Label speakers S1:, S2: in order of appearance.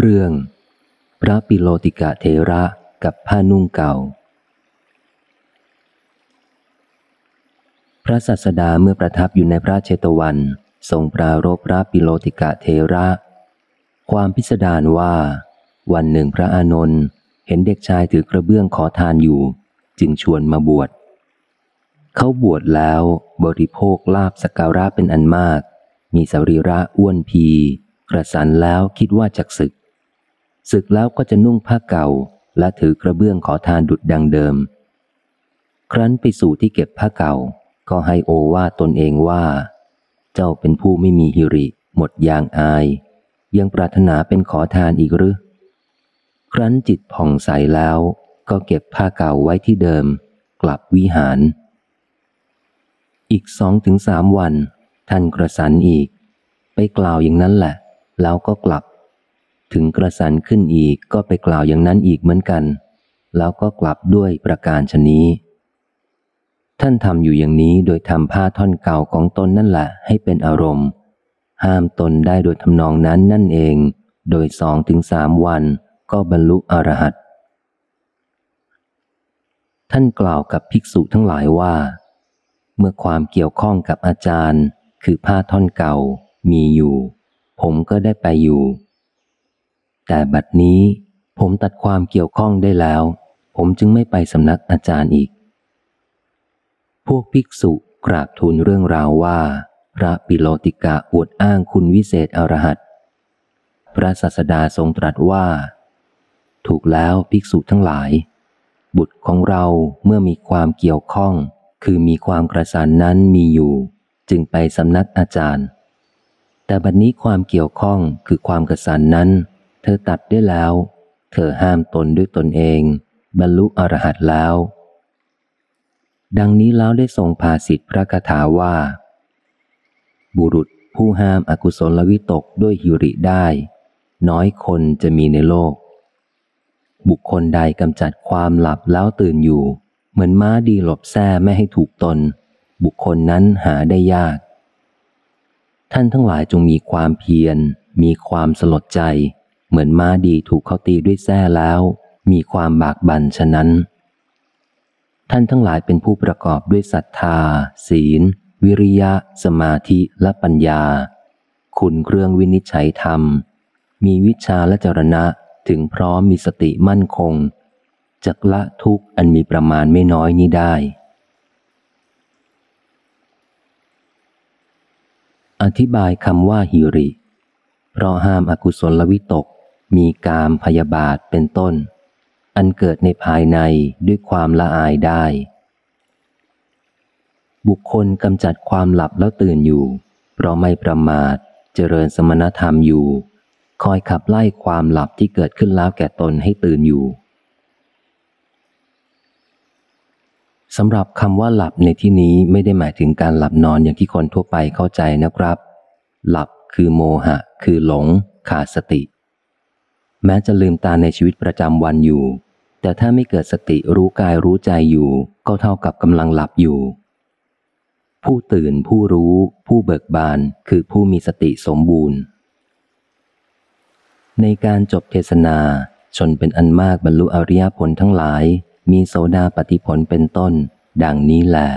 S1: เรื่อง พระปิโลติกะเทระกับผ้านุ่งเก่า พระสัสดาเมื่อประทับอยู่ในพระเชตวัน ทรงปรารบพระปิโลติกะเทระ ความพิสดารว่า วันหนึ่งพระอานนท์เห็นเด็กชายถือกระเบื้องขอทานอยู่ จึงชวนมาบวชเขาบวชแล้วบริโภคลาบสการะเป็นอันมาก มีสรีระอ้วนพี กระสันแล้วคิดว่าจักศึก ศึกแล้วก็จะนุ่งผ้าเก่า และถือกระเบื้องขอทานดุดดังเดิม ครั้นไปสู่ที่เก็บผ้าเก่า ก็ให้โอว่าตนเองว่า เจ้าเป็นผู้ไม่มีหิริ หมดยางอาย ยังปรารถนาเป็นขอทานอีกหรือครั้นจิตผ่องใสแล้วก็เก็บผ้าเก่าไว้ที่เดิม กลับวิหาร อีกสองถึงสามวัน ท่านกระสันอีก ไปกล่าวอย่างนั้นแหละ แล้วก็กลับ ถึงกระสันขึ้นอีกก็ไปกล่าวอย่างนั้นอีกเหมือนกัน แล้วก็กลับด้วยประการชนี้ ท่านทำอยู่อย่างนี้โดยทำผ้าท่อนเก่าของตนนั่นแหละให้เป็นอารมณ์ ห้ามตนได้โดยทำนองนั้นนั่นเอง โดยสองถึงสามวันก็บรรลุอรหัตท่านกล่าวกับภิกษุทั้งหลายว่า เมื่อความเกี่ยวข้องกับอาจารย์ คือผ้าท่อนเก่ามีอยู่ ผมก็ได้ไปอยู่ แต่บัดนี้ผมตัดความเกี่ยวข้องได้แล้ว ผมจึงไม่ไปสำนักอาจารย์อีก พวกภิกษุกราบทูลเรื่องราวว่า พระปิโลติกะอวดอ้างคุณวิเศษอรหัตพระศาสดาทรงตรัสว่า ถูกแล้วภิกษุทั้งหลาย บุตรของเราเมื่อมีความเกี่ยวข้อง คือมีความกระสานนั้นมีอยู่ จึงไปสำนักอาจารย์ แต่บัดนนี้ความเกี่ยวข้องคือความกระสันนั้น เธอตัดได้แล้ว เธอห้ามตนด้วยตนเอง บรรลุอรหัตแล้ว ดังนี้แล้วได้ทรงภาสิทธิพระคาถาว่า บุรุษผู้ห้ามอากุศลวิตกด้วยหิริได้ น้อยคนจะมีในโลก บุคคลใดกำจัดความหลับแล้วตื่นอยู่ เหมือนม้าดีหลบแท้ไม่ให้ถูกตน บุคคลนั้นหาได้ยาก ท่านทั้งหลายจงมีความเพียร มีความสลดใจ เหมือนม้าดีถูกเขาตีด้วยแส้แล้ว มีความบากบั่นฉะนั้น ท่านทั้งหลายเป็นผู้ประกอบด้วยศรัทธา ศีล วิริยะ สมาธิและปัญญา คุณเครื่องวินิจฉัยธรรม มีวิชาและจรณะถึงพร้อมมีสติมั่นคงจักละทุกอันมีประมาณไม่น้อยนี้ได้ อธิบายคำว่าหิริ เพราะห้ามอากุศลวิตก มีกามพยาบาทเป็นต้น อันเกิดในภายในด้วยความละอายได้ บุคคลกำจัดความหลับแล้วตื่นอยู่ เพราะไม่ประมาทเจริญสมณธรรมอยู่ คอยขับไล่ความหลับที่เกิดขึ้นแล้วแก่ตนให้ตื่นอยู่สำหรับคำว่าหลับในที่นี้ไม่ได้หมายถึงการหลับนอนอย่างที่คนทั่วไปเข้าใจนะครับ หลับ คือโมหะ คือหลง ขาดสติ แม้จะลืมตาในชีวิตประจำวันอยู่ แต่ถ้าไม่เกิดสติรู้กายรู้ใจอยู่ ก็เท่ากับกำลังหลับอยู่ ผู้ตื่นผู้รู้ ผู้เบิกบานคือผู้มีสติสมบูรณ์ ในการจบเทศนาชนเป็นอันมากบรรลุอริยผลทั้งหลาย มีโสดาปฏิผลเป็นต้น ดังนี้แหละ